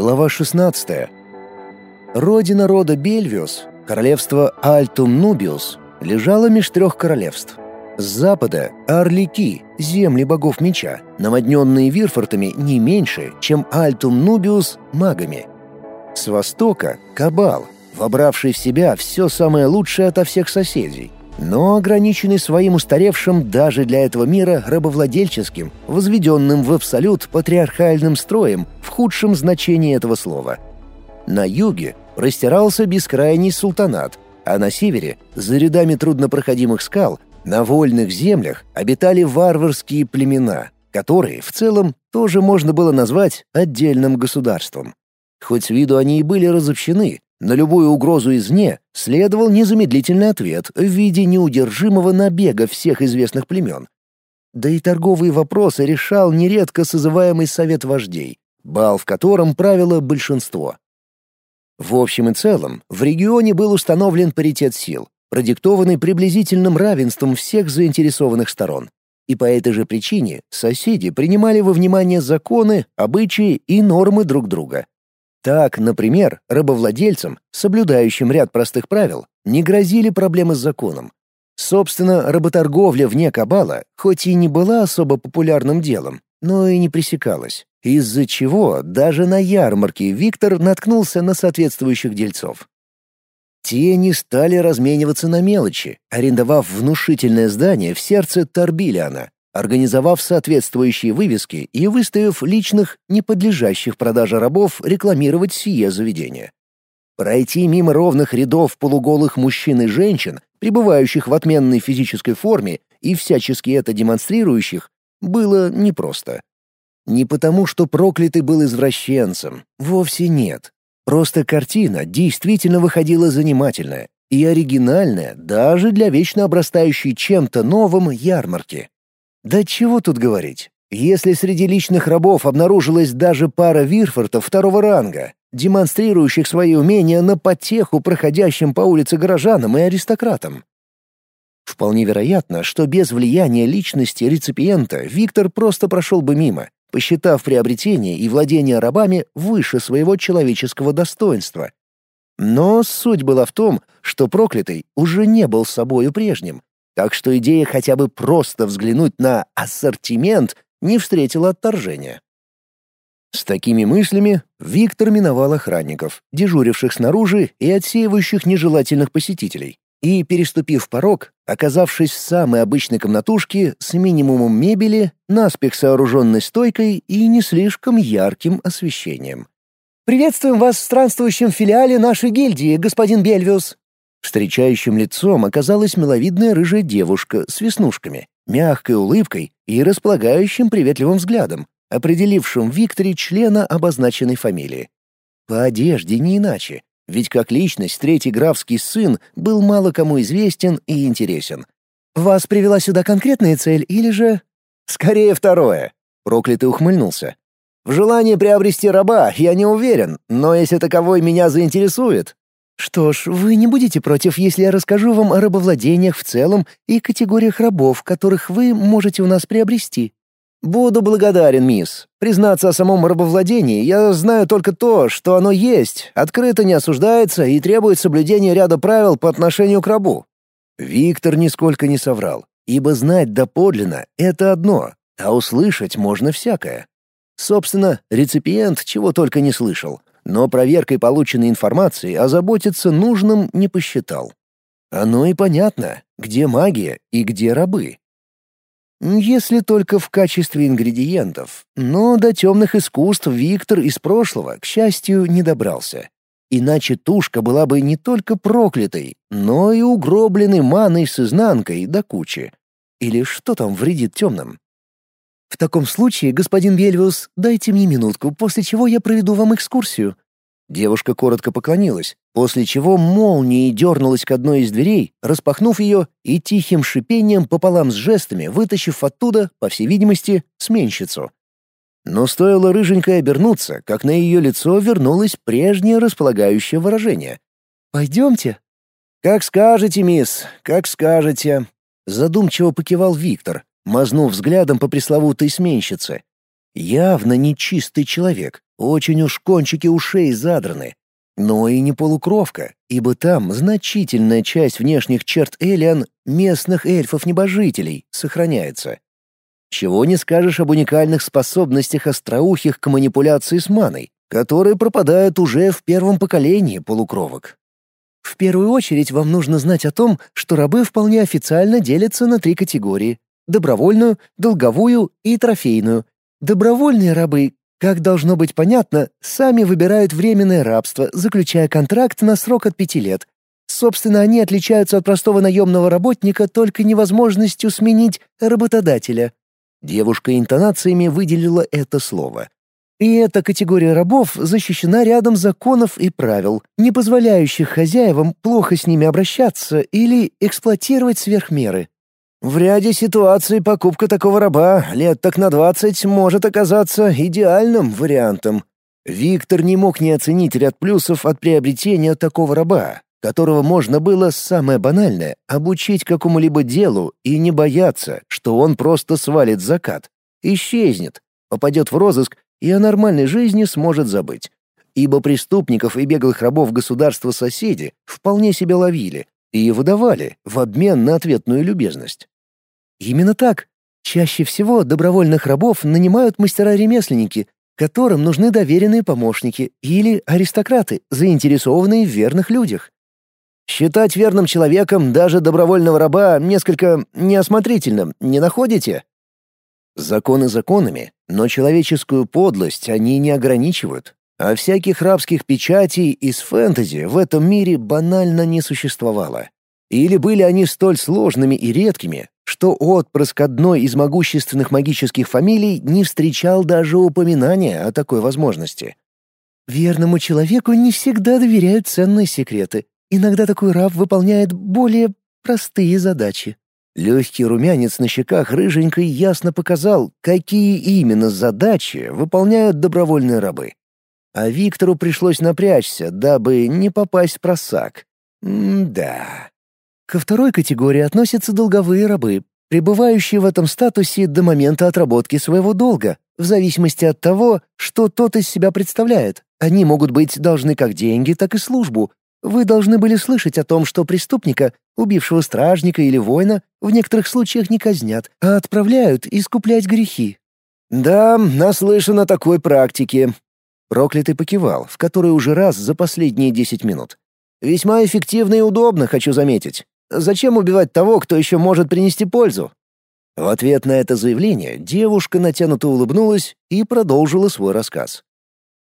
Глава 16. Родина рода Бельвиус, королевство Альтум Нубиус, лежала меж трех королевств. С запада — Орлики, земли богов меча, наводненные Вирфортами не меньше, чем Альтум Нубиус магами. С востока — Кабал, вобравший в себя все самое лучшее ото всех соседей, но ограниченный своим устаревшим даже для этого мира рабовладельческим, возведенным в абсолют патриархальным строем в худшем значении этого слова. На юге простирался бескрайний султанат, а на севере, за рядами труднопроходимых скал, на вольных землях обитали варварские племена, которые в целом тоже можно было назвать отдельным государством. Хоть с виду они и были разобщены, на любую угрозу извне следовал незамедлительный ответ в виде неудержимого набега всех известных племен. Да и торговые вопросы решал нередко созываемый совет вождей, бал в котором правило большинство. В общем и целом, в регионе был установлен паритет сил, продиктованный приблизительным равенством всех заинтересованных сторон. И по этой же причине соседи принимали во внимание законы, обычаи и нормы друг друга. Так, например, рабовладельцам, соблюдающим ряд простых правил, не грозили проблемы с законом. Собственно, работорговля вне кабала, хоть и не была особо популярным делом, но и не пресекалась, из-за чего даже на ярмарке Виктор наткнулся на соответствующих дельцов. Те не стали размениваться на мелочи, арендовав внушительное здание в сердце Торбилиана, организовав соответствующие вывески и выставив личных, не подлежащих продаже рабов, рекламировать сие заведение. Пройти мимо ровных рядов полуголых мужчин и женщин, пребывающих в отменной физической форме и всячески это демонстрирующих, было непросто. Не потому, что проклятый был извращенцем, вовсе нет. Просто картина действительно выходила занимательная и оригинальная даже для вечно обрастающей чем-то новым ярмарки. Да чего тут говорить? Если среди личных рабов обнаружилась даже пара вирфортов второго ранга, демонстрирующих свои умения на потеху проходящим по улице горожанам и аристократам. Вполне вероятно, что без влияния личности реципиента Виктор просто прошел бы мимо, посчитав приобретение и владение рабами выше своего человеческого достоинства. Но суть была в том, что проклятый уже не был собою прежним, так что идея хотя бы просто взглянуть на ассортимент не встретила отторжения. С такими мыслями Виктор миновал охранников, дежуривших снаружи и отсеивающих нежелательных посетителей, и, переступив порог, оказавшись в самой обычной комнатушке с минимумом мебели, наспех сооруженной стойкой и не слишком ярким освещением. «Приветствуем вас в странствующем филиале нашей гильдии, господин Бельвиус!» Встречающим лицом оказалась миловидная рыжая девушка с веснушками, мягкой улыбкой и располагающим приветливым взглядом, определившим в Викторе члена обозначенной фамилии. По одежде не иначе, ведь как личность третий графский сын был мало кому известен и интересен. «Вас привела сюда конкретная цель или же...» «Скорее второе», — проклятый ухмыльнулся. «В желании приобрести раба я не уверен, но если таковой меня заинтересует, «Что ж, вы не будете против, если я расскажу вам о рабовладениях в целом и категориях рабов, которых вы можете у нас приобрести?» «Буду благодарен, мисс. Признаться о самом рабовладении, я знаю только то, что оно есть, открыто не осуждается и требует соблюдения ряда правил по отношению к рабу». Виктор нисколько не соврал, ибо знать доподлинно — это одно, а услышать можно всякое. Собственно, реципиент чего только не слышал, но проверкой полученной информации озаботиться нужным не посчитал. Оно и понятно, где магия и где рабы. Если только в качестве ингредиентов, но до темных искусств Виктор из прошлого, к счастью, не добрался. Иначе тушка была бы не только проклятой, но и угробленной маной с изнанкой до кучи. Или что там вредит темным? «В таком случае, господин Бельвиус, дайте мне минутку, после чего я проведу вам экскурсию». Девушка коротко поклонилась, после чего молнией дернулась к одной из дверей, распахнув ее и тихим шипением пополам с жестами, вытащив оттуда, по всей видимости, сменщицу. Но стоило рыженькой обернуться, как на ее лицо вернулось прежнее располагающее выражение. «Пойдемте». «Как скажете, мисс, как скажете», — задумчиво покивал Виктор, мазнув взглядом по пресловутой сменщице. Явно нечистый человек, очень уж кончики ушей задраны. Но и не полукровка, ибо там значительная часть внешних черт Элиан местных эльфов-небожителей сохраняется. Чего не скажешь об уникальных способностях остроухих к манипуляции с маной, которые пропадают уже в первом поколении полукровок. В первую очередь вам нужно знать о том, что рабы вполне официально делятся на три категории — добровольную, долговую и трофейную. Добровольные рабы, как должно быть понятно, сами выбирают временное рабство, заключая контракт на срок от пяти лет. Собственно, они отличаются от простого наемного работника только невозможностью сменить работодателя. Девушка интонациями выделила это слово. И эта категория рабов защищена рядом законов и правил, не позволяющих хозяевам плохо с ними обращаться или эксплуатировать сверх меры. В ряде ситуаций покупка такого раба лет так на двадцать может оказаться идеальным вариантом. Виктор не мог не оценить ряд плюсов от приобретения такого раба, которого можно было, самое банальное, обучить какому-либо делу и не бояться, что он просто свалит закат, исчезнет, попадет в розыск и о нормальной жизни сможет забыть. Ибо преступников и беглых рабов государства-соседи вполне себя ловили и выдавали в обмен на ответную любезность. Именно так. Чаще всего добровольных рабов нанимают мастера-ремесленники, которым нужны доверенные помощники или аристократы, заинтересованные в верных людях. Считать верным человеком даже добровольного раба несколько неосмотрительным, не находите? Законы законами, но человеческую подлость они не ограничивают, а всяких рабских печатей из фэнтези в этом мире банально не существовало. Или были они столь сложными и редкими, что отпрыск одной из могущественных магических фамилий не встречал даже упоминания о такой возможности. Верному человеку не всегда доверяют ценные секреты. Иногда такой раб выполняет более простые задачи. Легкий румянец на щеках рыженькой ясно показал, какие именно задачи выполняют добровольные рабы. А Виктору пришлось напрячься, дабы не попасть в просак. М-да. Ко второй категории относятся долговые рабы, пребывающие в этом статусе до момента отработки своего долга, в зависимости от того, что тот из себя представляет. Они могут быть должны как деньги, так и службу, вы должны были слышать о том, что преступника, убившего стражника или воина, в некоторых случаях не казнят, а отправляют искуплять грехи. Да, наслышан о такой практике. Проклятый покивал, в который уже раз за последние десять минут. Весьма эффективно и удобно, хочу заметить. Зачем убивать того, кто еще может принести пользу? В ответ на это заявление девушка натянуто улыбнулась и продолжила свой рассказ.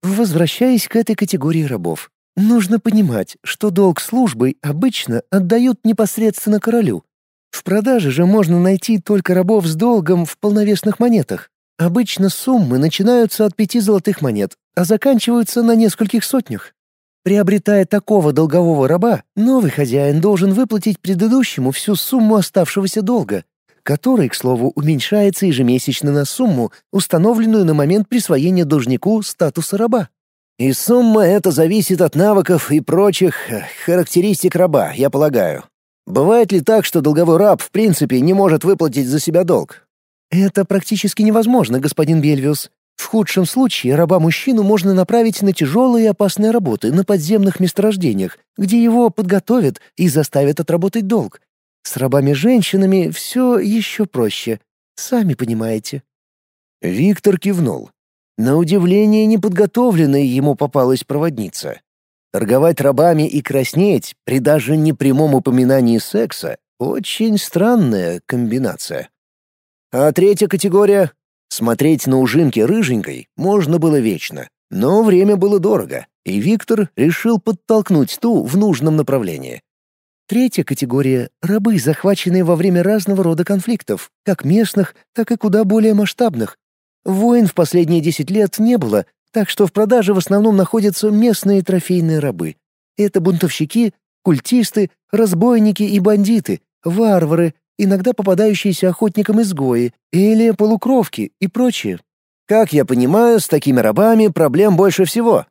Возвращаясь к этой категории рабов, Нужно понимать, что долг службы обычно отдают непосредственно королю. В продаже же можно найти только рабов с долгом в полновесных монетах. Обычно суммы начинаются от пяти золотых монет, а заканчиваются на нескольких сотнях. Приобретая такого долгового раба, новый хозяин должен выплатить предыдущему всю сумму оставшегося долга, который, к слову, уменьшается ежемесячно на сумму, установленную на момент присвоения должнику статуса раба. И сумма эта зависит от навыков и прочих э, характеристик раба, я полагаю. Бывает ли так, что долговой раб в принципе не может выплатить за себя долг? Это практически невозможно, господин Бельвиус. В худшем случае раба-мужчину можно направить на тяжелые и опасные работы на подземных месторождениях, где его подготовят и заставят отработать долг. С рабами-женщинами все еще проще. Сами понимаете. Виктор кивнул. На удивление неподготовленной ему попалась проводница. Торговать рабами и краснеть при даже непрямом упоминании секса — очень странная комбинация. А третья категория — смотреть на ужинки рыженькой можно было вечно, но время было дорого, и Виктор решил подтолкнуть ту в нужном направлении. Третья категория — рабы, захваченные во время разного рода конфликтов, как местных, так и куда более масштабных, Войн в последние десять лет не было, так что в продаже в основном находятся местные трофейные рабы. Это бунтовщики, культисты, разбойники и бандиты, варвары, иногда попадающиеся охотникам-изгои, или полукровки и прочее. Как я понимаю, с такими рабами проблем больше всего.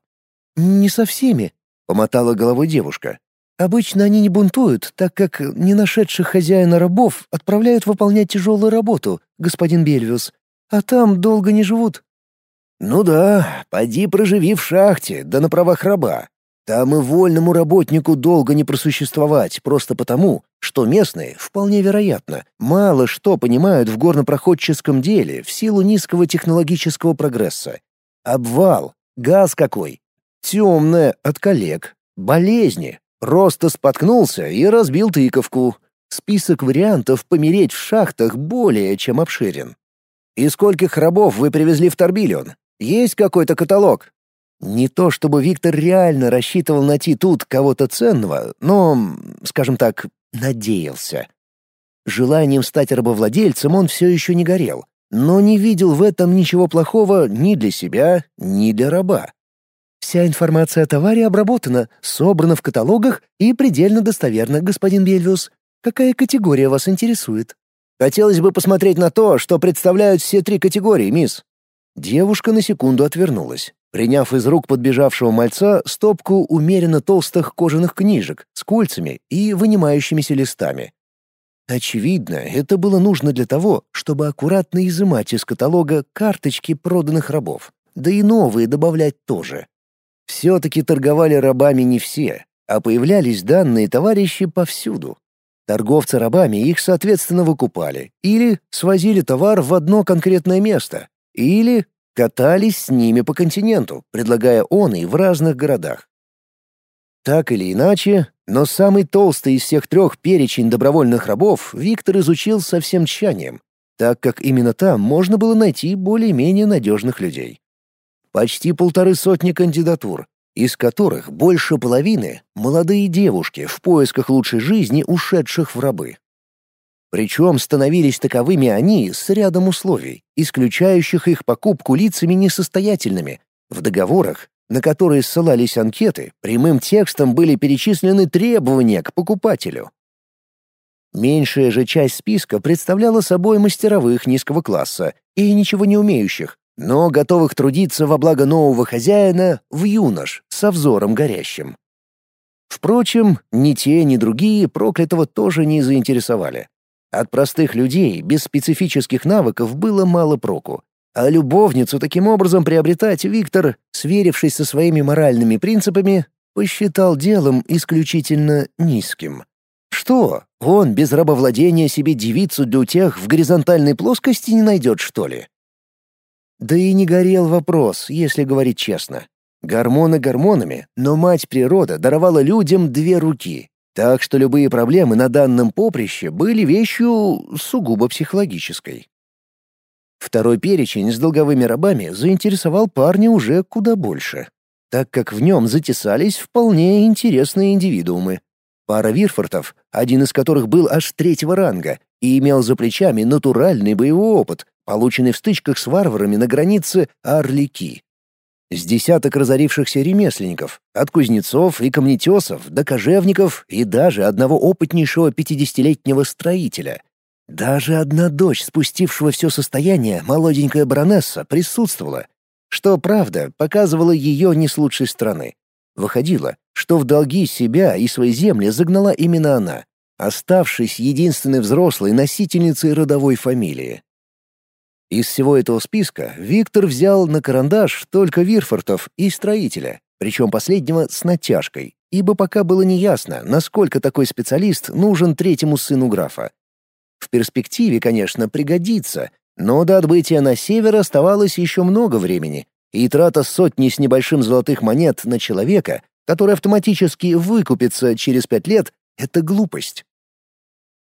Не со всеми, помотала головой девушка. Обычно они не бунтуют, так как не нашедших хозяина рабов отправляют выполнять тяжелую работу, господин Бельвиус а там долго не живут». Ну да, поди проживи в шахте, да на правах раба. Там и вольному работнику долго не просуществовать, просто потому, что местные, вполне вероятно, мало что понимают в горнопроходческом деле в силу низкого технологического прогресса. Обвал, газ какой, темное от коллег, болезни, просто споткнулся и разбил тыковку. Список вариантов помереть в шахтах более чем обширен. «И скольких рабов вы привезли в Торбиллион? Есть какой-то каталог?» Не то чтобы Виктор реально рассчитывал найти тут кого-то ценного, но, скажем так, надеялся. Желанием стать рабовладельцем он все еще не горел, но не видел в этом ничего плохого ни для себя, ни для раба. Вся информация о товаре обработана, собрана в каталогах и предельно достоверна, господин Бельвиус. Какая категория вас интересует? Хотелось бы посмотреть на то, что представляют все три категории, мисс. Девушка на секунду отвернулась приняв из рук подбежавшего мальца стопку умеренно толстых кожаных книжек с кольцами и вынимающимися листами. Очевидно, это было нужно для того, чтобы аккуратно изымать из каталога карточки проданных рабов, да и новые добавлять тоже. Все-таки торговали рабами не все, а появлялись данные товарищи повсюду. Торговцы рабами их, соответственно, выкупали или свозили товар в одно конкретное место, или катались с ними по континенту, предлагая он и в разных городах. Так или иначе, но самый толстый из всех трех перечень добровольных рабов Виктор изучил со всем тщанием, так как именно там можно было найти более-менее надежных людей. Почти полторы сотни кандидатур, из которых больше половины — молодые девушки в поисках лучшей жизни, ушедших в рабы. Причем становились таковыми они с рядом условий, исключающих их покупку лицами несостоятельными. В договорах, на которые ссылались анкеты, прямым текстом были перечислены требования к покупателю. Меньшая же часть списка представляла собой мастеровых низкого класса и ничего не умеющих, но готовых трудиться во благо нового хозяина в юнош со взором горящим. Впрочем, ни те, ни другие проклятого тоже не заинтересовали. От простых людей без специфических навыков было мало проку. А любовницу таким образом приобретать Виктор, сверившись со своими моральными принципами, посчитал делом исключительно низким. Что, он без рабовладения себе девицу для утех в горизонтальной плоскости не найдет, что ли? Да и не горел вопрос, если говорить честно. Гормоны гормонами, но мать природа даровала людям две руки так что любые проблемы на данном поприще были вещью сугубо психологической. Второй перечень с долговыми рабами заинтересовал парня уже куда больше, так как в нем затесались вполне интересные индивидуумы. Пара Вирфортов, один из которых был аж третьего ранга и имел за плечами натуральный боевой опыт, полученный в стычках с варварами на границе Орлики. С десяток разорившихся ремесленников, от кузнецов и камнетесов до кожевников и даже одного опытнейшего пятидесятилетнего строителя. Даже одна дочь, спустившего все состояние, молоденькая баронесса, присутствовала, что, правда, показывало ее не с лучшей стороны. Выходило, что в долги себя и свои земли загнала именно она, оставшись единственной взрослой носительницей родовой фамилии. Из всего этого списка Виктор взял на карандаш только Вирфортов и строителя, причем последнего с натяжкой, ибо пока было неясно, насколько такой специалист нужен третьему сыну графа. В перспективе, конечно, пригодится, но до отбытия на север оставалось еще много времени, и трата сотни с небольшим золотых монет на человека, который автоматически выкупится через пять лет, — это глупость.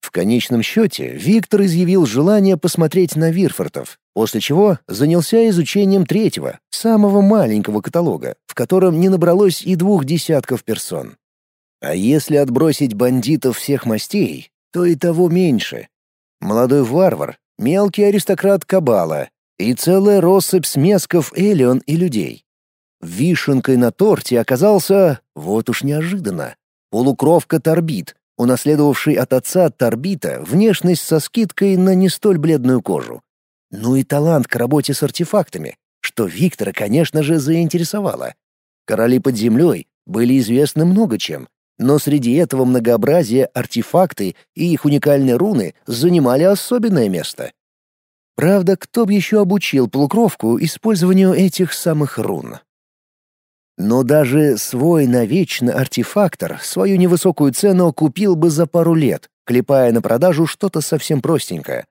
В конечном счете Виктор изъявил желание посмотреть на Вирфортов, после чего занялся изучением третьего, самого маленького каталога, в котором не набралось и двух десятков персон. А если отбросить бандитов всех мастей, то и того меньше. Молодой варвар, мелкий аристократ Кабала и целая россыпь смесков Элион и людей. Вишенкой на торте оказался, вот уж неожиданно, полукровка Торбит, унаследовавший от отца Торбита внешность со скидкой на не столь бледную кожу. Ну и талант к работе с артефактами, что Виктора, конечно же, заинтересовало. Короли под землей были известны много чем, но среди этого многообразия артефакты и их уникальные руны занимали особенное место. Правда, кто бы еще обучил полукровку использованию этих самых рун? Но даже свой навечно артефактор свою невысокую цену купил бы за пару лет, клепая на продажу что-то совсем простенькое.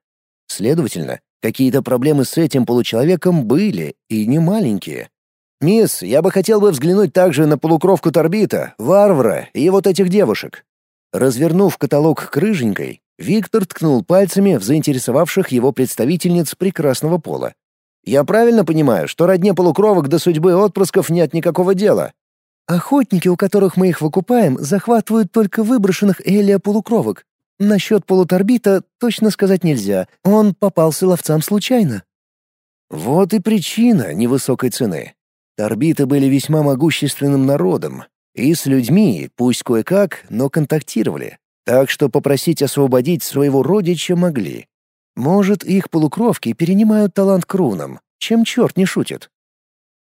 Следовательно, какие-то проблемы с этим получеловеком были, и не маленькие. «Мисс, я бы хотел бы взглянуть также на полукровку Торбита, Варвара и вот этих девушек». Развернув каталог крыженькой, Виктор ткнул пальцами в заинтересовавших его представительниц прекрасного пола. «Я правильно понимаю, что родне полукровок до судьбы отпрысков нет никакого дела?» «Охотники, у которых мы их выкупаем, захватывают только выброшенных Элия полукровок. Насчет полуторбита точно сказать нельзя, он попался ловцам случайно». Вот и причина невысокой цены. Торбиты были весьма могущественным народом, и с людьми, пусть кое-как, но контактировали, так что попросить освободить своего родича могли. Может, их полукровки перенимают талант к рунам, чем черт не шутит.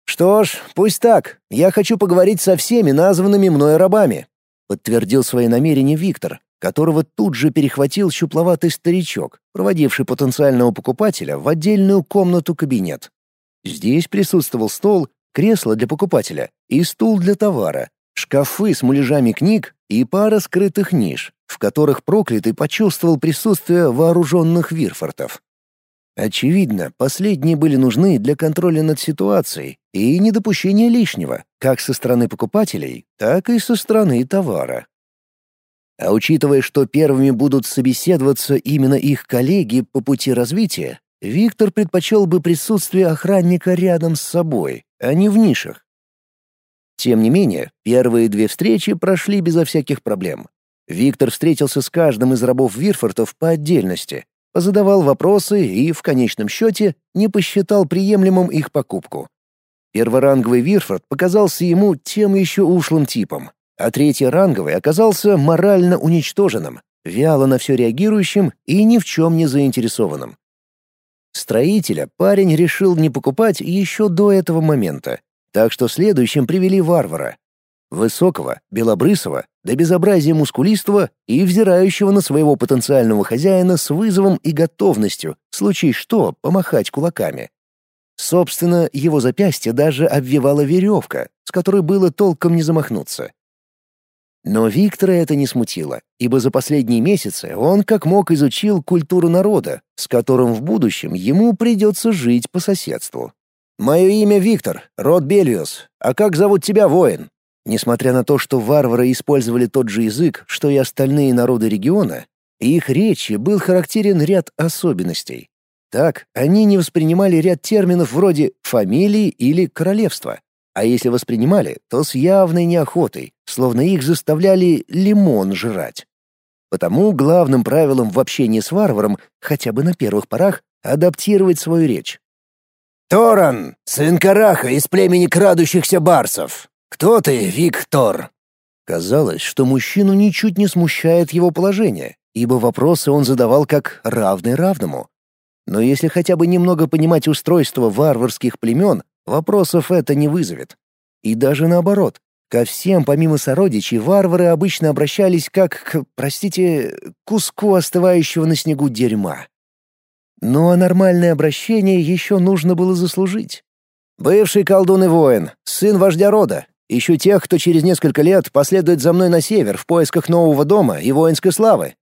«Что ж, пусть так. Я хочу поговорить со всеми названными мной рабами», — подтвердил свои намерения Виктор, которого тут же перехватил щупловатый старичок, проводивший потенциального покупателя в отдельную комнату-кабинет. Здесь присутствовал стол, кресло для покупателя и стул для товара, шкафы с муляжами книг и пара скрытых ниш, в которых проклятый почувствовал присутствие вооруженных вирфортов. Очевидно, последние были нужны для контроля над ситуацией и недопущения лишнего, как со стороны покупателей, так и со стороны товара. А учитывая, что первыми будут собеседоваться именно их коллеги по пути развития, Виктор предпочел бы присутствие охранника рядом с собой, а не в нишах. Тем не менее, первые две встречи прошли безо всяких проблем. Виктор встретился с каждым из рабов Вирфортов по отдельности, позадавал вопросы и, в конечном счете, не посчитал приемлемым их покупку. Перворанговый Вирфорд показался ему тем еще ушлым типом, а третий ранговый оказался морально уничтоженным, вяло на все реагирующим и ни в чем не заинтересованным. Строителя парень решил не покупать еще до этого момента, так что следующим привели варвара. Высокого, белобрысого, до безобразия мускулистого и взирающего на своего потенциального хозяина с вызовом и готовностью, в случае что, помахать кулаками. Собственно, его запястье даже обвивала веревка, с которой было толком не замахнуться. Но Виктора это не смутило, ибо за последние месяцы он как мог изучил культуру народа, с которым в будущем ему придется жить по соседству. «Мое имя Виктор, род Бельвиус. А как зовут тебя, воин?» Несмотря на то, что варвары использовали тот же язык, что и остальные народы региона, их речи был характерен ряд особенностей. Так, они не воспринимали ряд терминов вроде «фамилии» или «королевство». А если воспринимали, то с явной неохотой, словно их заставляли лимон жрать. Потому главным правилом в общении с варваром, хотя бы на первых порах, адаптировать свою речь. «Торан, сын Караха из племени крадущихся барсов. Кто ты, Виктор?» Казалось, что мужчину ничуть не смущает его положение, ибо вопросы он задавал как равный равному. Но если хотя бы немного понимать устройство варварских племен, вопросов это не вызовет. И даже наоборот, ко всем помимо сородичей варвары обычно обращались как к, простите, куску остывающего на снегу дерьма. Ну а нормальное обращение еще нужно было заслужить. Бывший колдун и воин, сын вождя рода. Ищу тех, кто через несколько лет последует за мной на север в поисках нового дома и воинской славы.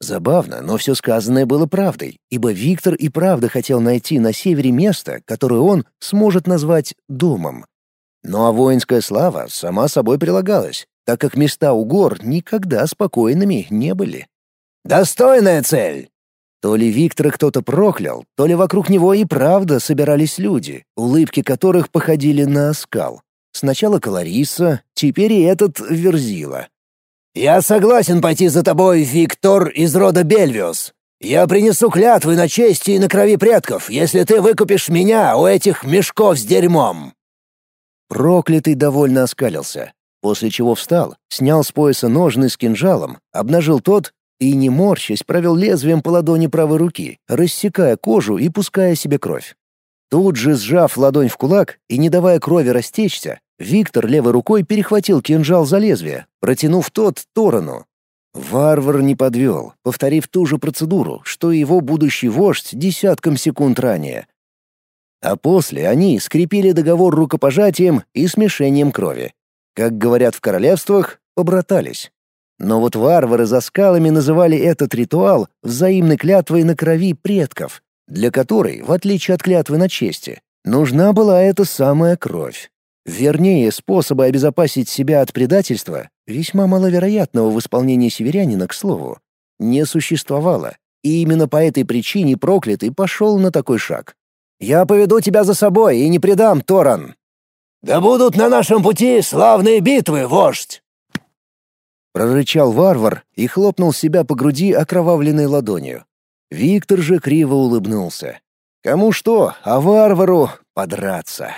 Забавно, но все сказанное было правдой, ибо Виктор и правда хотел найти на севере место, которое он сможет назвать домом. Ну а воинская слава сама собой прилагалась, так как места у гор никогда спокойными не были. «Достойная цель!» То ли Виктора кто-то проклял, то ли вокруг него и правда собирались люди, улыбки которых походили на оскал. Сначала Калариса, теперь и этот Верзила. «Я согласен пойти за тобой, Виктор из рода Бельвиус. Я принесу клятвы на чести и на крови предков, если ты выкупишь меня у этих мешков с дерьмом». Проклятый довольно оскалился, после чего встал, снял с пояса ножны с кинжалом, обнажил тот и, не морщась, провел лезвием по ладони правой руки, рассекая кожу и пуская себе кровь. Тут же, сжав ладонь в кулак и не давая крови растечься, Виктор левой рукой перехватил кинжал за лезвие, протянув тот сторону. Варвар не подвел, повторив ту же процедуру, что и его будущий вождь десятком секунд ранее. А после они скрепили договор рукопожатием и смешением крови. Как говорят в королевствах, побратались. Но вот варвары за скалами называли этот ритуал взаимной клятвой на крови предков, для которой, в отличие от клятвы на чести, нужна была эта самая кровь. Вернее, способа обезопасить себя от предательства, весьма маловероятного в исполнении северянина, к слову, не существовало. И именно по этой причине проклятый пошел на такой шаг. «Я поведу тебя за собой и не предам, Торан!» «Да будут на нашем пути славные битвы, вождь!» Прорычал варвар и хлопнул себя по груди окровавленной ладонью. Виктор же криво улыбнулся. Кому что, а варвару подраться.